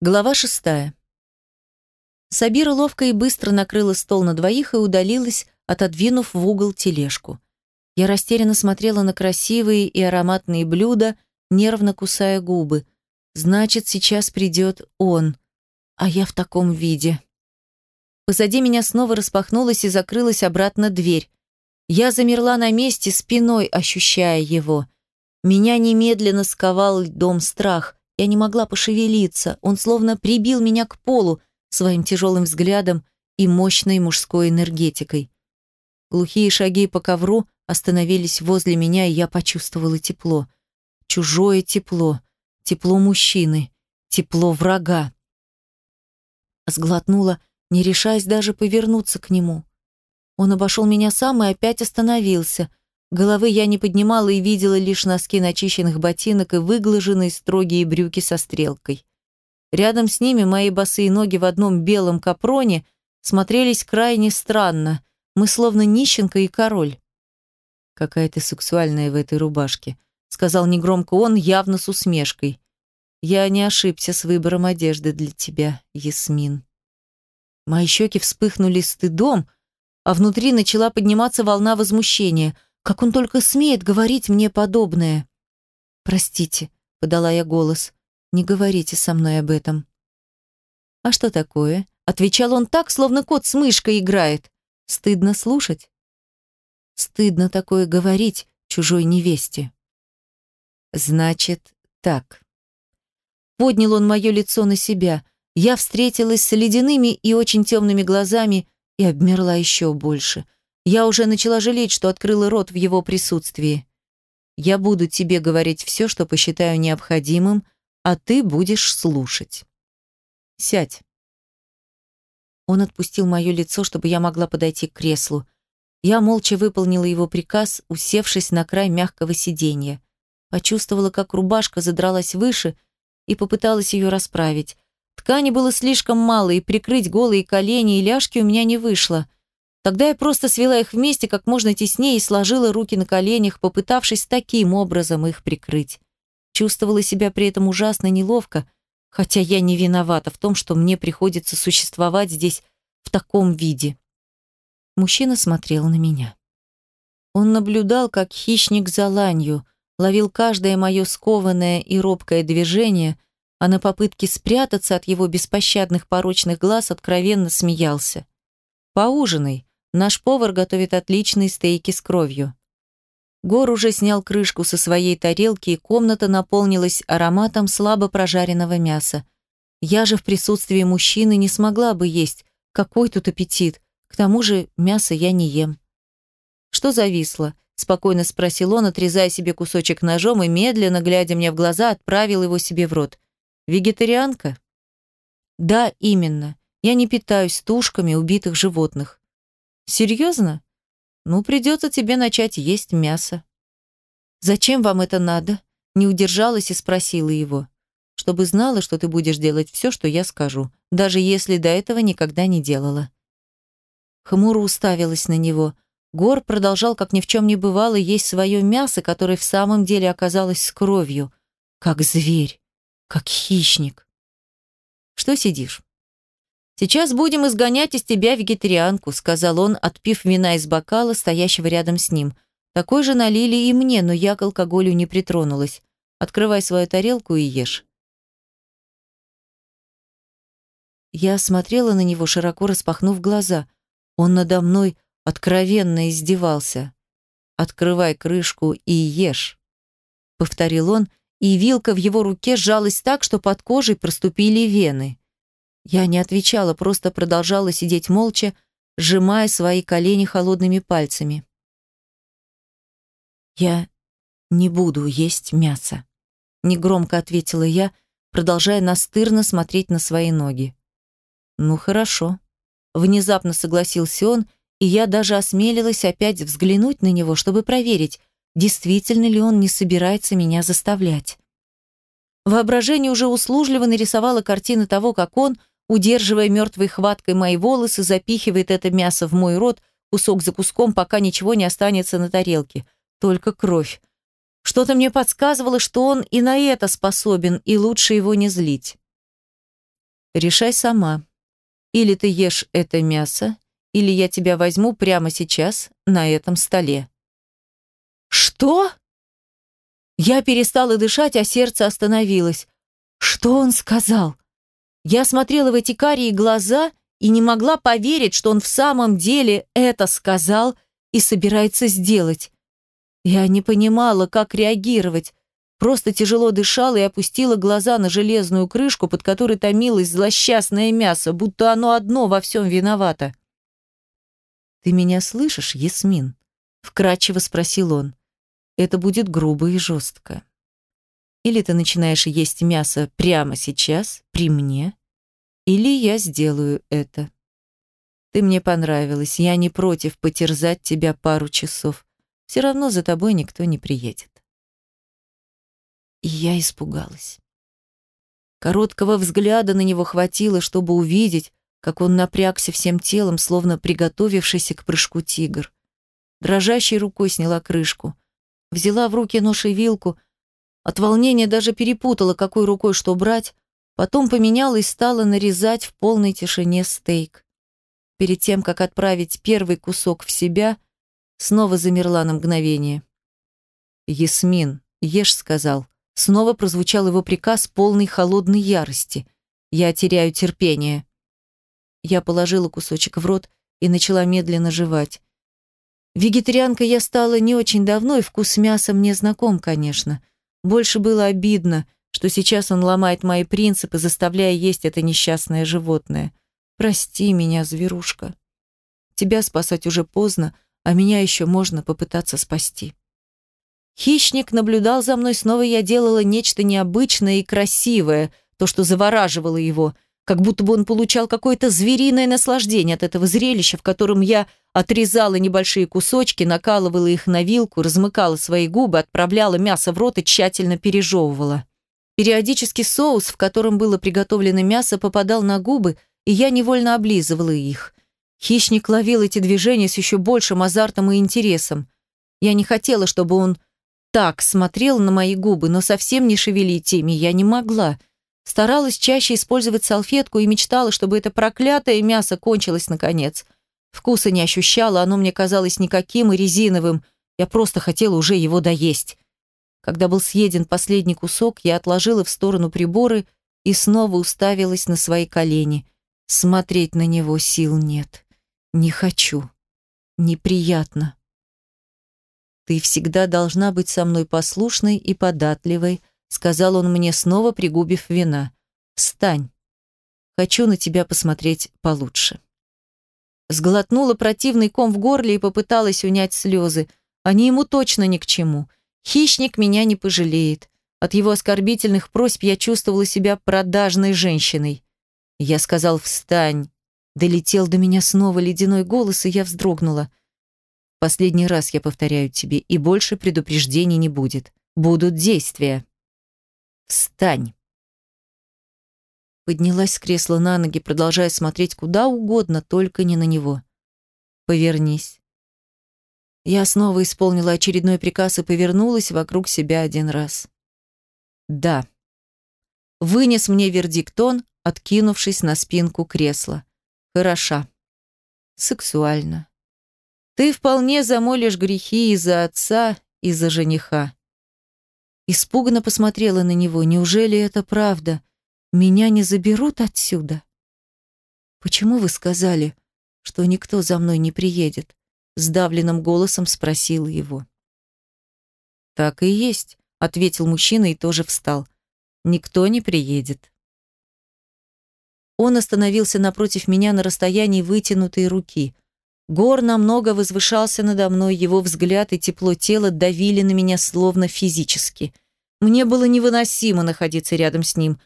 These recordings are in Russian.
Глава шестая. Сабира ловко и быстро накрыла стол на двоих и удалилась, отодвинув в угол тележку. Я растерянно смотрела на красивые и ароматные блюда, нервно кусая губы. Значит, сейчас придет он, а я в таком виде. Позади меня снова распахнулась и закрылась обратно дверь. Я замерла на месте, спиной ощущая его. Меня немедленно сковал льдом страх – я не могла пошевелиться, он словно прибил меня к полу своим тяжелым взглядом и мощной мужской энергетикой. Глухие шаги по ковру остановились возле меня, и я почувствовала тепло. Чужое тепло, тепло мужчины, тепло врага. Сглотнула, не решаясь даже повернуться к нему. Он обошел меня сам и опять остановился – Головы я не поднимала и видела лишь носки начищенных ботинок и выглаженные строгие брюки со стрелкой. Рядом с ними мои босые ноги в одном белом капроне смотрелись крайне странно. Мы словно нищенка и король. «Какая ты сексуальная в этой рубашке», — сказал негромко он, явно с усмешкой. «Я не ошибся с выбором одежды для тебя, Ясмин». Мои щеки вспыхнули стыдом, а внутри начала подниматься волна возмущения — как он только смеет говорить мне подобное? Простите, подала я голос. Не говорите со мной об этом. А что такое? Отвечал он так, словно кот с мышкой играет. Стыдно слушать? Стыдно такое говорить чужой невесте. Значит, так. Поднял он мое лицо на себя. Я встретилась с ледяными и очень темными глазами и обмерла еще больше. Я уже начала жалеть, что открыла рот в его присутствии. Я буду тебе говорить все, что посчитаю необходимым, а ты будешь слушать. Сядь. Он отпустил мое лицо, чтобы я могла подойти к креслу. Я молча выполнила его приказ, усевшись на край мягкого сиденья. Почувствовала, как рубашка задралась выше и попыталась ее расправить. Ткани было слишком мало, и прикрыть голые колени и ляжки у меня не вышло. Тогда я просто свела их вместе как можно теснее и сложила руки на коленях, попытавшись таким образом их прикрыть. Чувствовала себя при этом ужасно неловко, хотя я не виновата в том, что мне приходится существовать здесь в таком виде. Мужчина смотрел на меня. Он наблюдал, как хищник за ланью, ловил каждое мое скованное и робкое движение, а на попытке спрятаться от его беспощадных порочных глаз откровенно смеялся. «Поужинай», Наш повар готовит отличные стейки с кровью. Гор уже снял крышку со своей тарелки, и комната наполнилась ароматом слабо прожаренного мяса. Я же в присутствии мужчины не смогла бы есть. Какой тут аппетит? К тому же мясо я не ем. Что зависло? Спокойно спросил он, отрезая себе кусочек ножом и, медленно глядя мне в глаза, отправил его себе в рот. «Вегетарианка?» «Да, именно. Я не питаюсь тушками убитых животных. Серьезно? Ну, придется тебе начать есть мясо. Зачем вам это надо? Не удержалась и спросила его. Чтобы знала, что ты будешь делать все, что я скажу, даже если до этого никогда не делала. Хмуро уставилась на него. Гор продолжал, как ни в чем не бывало, есть свое мясо, которое в самом деле оказалось с кровью. Как зверь, как хищник. Что сидишь? «Сейчас будем изгонять из тебя вегетарианку», сказал он, отпив вина из бокала, стоящего рядом с ним. «Такой же налили и мне, но я к алкоголю не притронулась. Открывай свою тарелку и ешь». Я смотрела на него, широко распахнув глаза. Он надо мной откровенно издевался. «Открывай крышку и ешь», — повторил он, и вилка в его руке сжалась так, что под кожей проступили вены. Я не отвечала, просто продолжала сидеть молча, сжимая свои колени холодными пальцами. «Я не буду есть мясо», — негромко ответила я, продолжая настырно смотреть на свои ноги. «Ну хорошо», — внезапно согласился он, и я даже осмелилась опять взглянуть на него, чтобы проверить, действительно ли он не собирается меня заставлять. Воображение уже услужливо нарисовало картины того, как он — удерживая мертвой хваткой мои волосы, запихивает это мясо в мой рот, кусок за куском, пока ничего не останется на тарелке. Только кровь. Что-то мне подсказывало, что он и на это способен, и лучше его не злить. Решай сама. Или ты ешь это мясо, или я тебя возьму прямо сейчас на этом столе. Что? Я перестала дышать, а сердце остановилось. Что он сказал? Я смотрела в эти карие глаза и не могла поверить, что он в самом деле это сказал и собирается сделать. Я не понимала, как реагировать. Просто тяжело дышала и опустила глаза на железную крышку, под которой томилось злосчастное мясо, будто оно одно во всем виновато. «Ты меня слышишь, Ясмин?» — вкратчиво спросил он. «Это будет грубо и жестко. Или ты начинаешь есть мясо прямо сейчас, при мне, или я сделаю это. Ты мне понравилась, я не против потерзать тебя пару часов. Все равно за тобой никто не приедет. И я испугалась. Короткого взгляда на него хватило, чтобы увидеть, как он напрягся всем телом, словно приготовившийся к прыжку тигр. Дрожащей рукой сняла крышку. Взяла в руки нож и вилку. От волнения даже перепутала, какой рукой что брать. Потом поменяла и стала нарезать в полной тишине стейк. Перед тем, как отправить первый кусок в себя, снова замерла на мгновение. «Ясмин, ешь», — сказал. Снова прозвучал его приказ полной холодной ярости. «Я теряю терпение». Я положила кусочек в рот и начала медленно жевать. Вегетарианка я стала не очень давно, и вкус мяса мне знаком, конечно. Больше было обидно, что сейчас он ломает мои принципы, заставляя есть это несчастное животное. Прости меня, зверушка. Тебя спасать уже поздно, а меня еще можно попытаться спасти. Хищник наблюдал за мной, снова я делала нечто необычное и красивое, то, что завораживало его, как будто бы он получал какое-то звериное наслаждение от этого зрелища, в котором я отрезала небольшие кусочки, накалывала их на вилку, размыкала свои губы, отправляла мясо в рот и тщательно пережевывала. Периодически соус, в котором было приготовлено мясо, попадал на губы, и я невольно облизывала их. Хищник ловил эти движения с еще большим азартом и интересом. Я не хотела, чтобы он так смотрел на мои губы, но совсем не шевелить ими я не могла. Старалась чаще использовать салфетку и мечтала, чтобы это проклятое мясо кончилось наконец. Вкуса не ощущала, оно мне казалось никаким и резиновым. Я просто хотела уже его доесть. Когда был съеден последний кусок, я отложила в сторону приборы и снова уставилась на свои колени. Смотреть на него сил нет. Не хочу. Неприятно. «Ты всегда должна быть со мной послушной и податливой», сказал он мне, снова пригубив вина. «Встань. Хочу на тебя посмотреть получше». Сглотнула противный ком в горле и попыталась унять слезы. Они ему точно ни к чему. Хищник меня не пожалеет. От его оскорбительных просьб я чувствовала себя продажной женщиной. Я сказал «Встань». Долетел до меня снова ледяной голос, и я вздрогнула. Последний раз я повторяю тебе, и больше предупреждений не будет. Будут действия. Встань. Поднялась с кресла на ноги, продолжая смотреть куда угодно, только не на него. Повернись. Я снова исполнила очередной приказ и повернулась вокруг себя один раз. Да. Вынес мне вердикт он, откинувшись на спинку кресла. Хороша. Сексуально. Ты вполне замолишь грехи из-за отца, и за жениха. Испуганно посмотрела на него. Неужели это правда? Меня не заберут отсюда? Почему вы сказали, что никто за мной не приедет? Сдавленным голосом спросила его. Так и есть, ответил мужчина и тоже встал. Никто не приедет. Он остановился напротив меня на расстоянии вытянутой руки. Гор намного возвышался надо мной, его взгляд и тепло тела давили на меня словно физически. Мне было невыносимо находиться рядом с ним.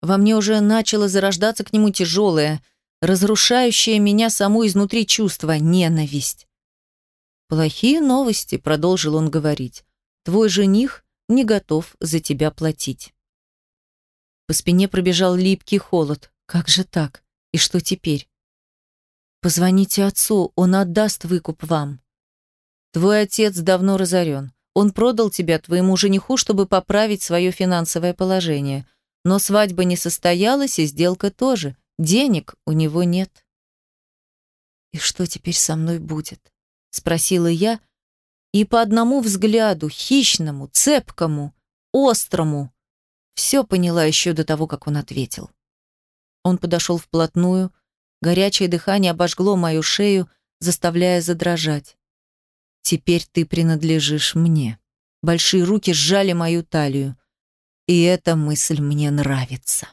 Во мне уже начало зарождаться к нему тяжелое, разрушающее меня саму изнутри чувство – ненависть. «Плохие новости», – продолжил он говорить. «Твой жених не готов за тебя платить». По спине пробежал липкий холод. «Как же так? И что теперь?» Позвоните отцу, он отдаст выкуп вам. Твой отец давно разорен. Он продал тебя твоему жениху, чтобы поправить свое финансовое положение. Но свадьба не состоялась, и сделка тоже. Денег у него нет. «И что теперь со мной будет?» — спросила я, и по одному взгляду, хищному, цепкому, острому, все поняла еще до того, как он ответил. Он подошел вплотную, горячее дыхание обожгло мою шею, заставляя задрожать. «Теперь ты принадлежишь мне». Большие руки сжали мою талию. И эта мысль мне нравится.